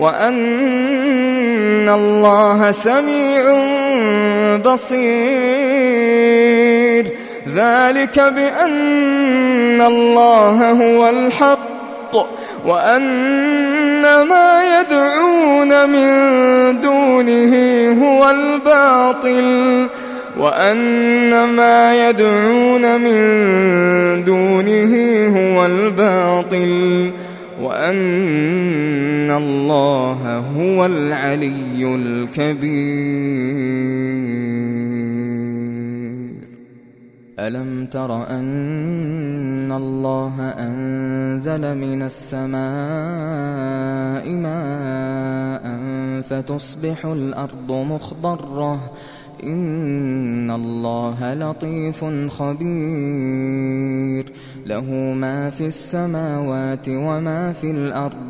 وأن الله سميع بصير. ذلك بأن الله هو الحق وأن ما يدعون من دونه هو الباطل وأن ما يدعون من دونه هو الباطل وأن ان الله هو العلي الكبير الم تر ان الله انزل من السماء ماء فتصبح الأرض مخضره ان الله لطيف خبير له ما في السماوات وما في الأرض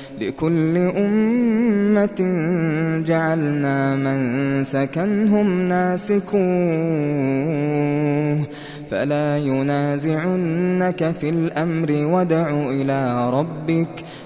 لكل أمة جعلنا من سكنهم ناسكوه فلا ينازعنك في الأمر ودع إلى ربك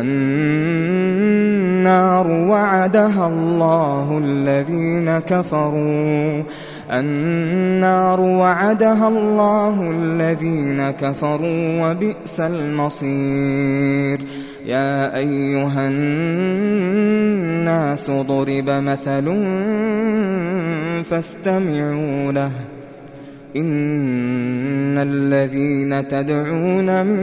النار وعدها الله الذين كفروا. النار وعدها الله الذين كفروا وبئس المصير. يا أيها الناس ضرب مثل فاستمعوا له. إن الذين تدعون من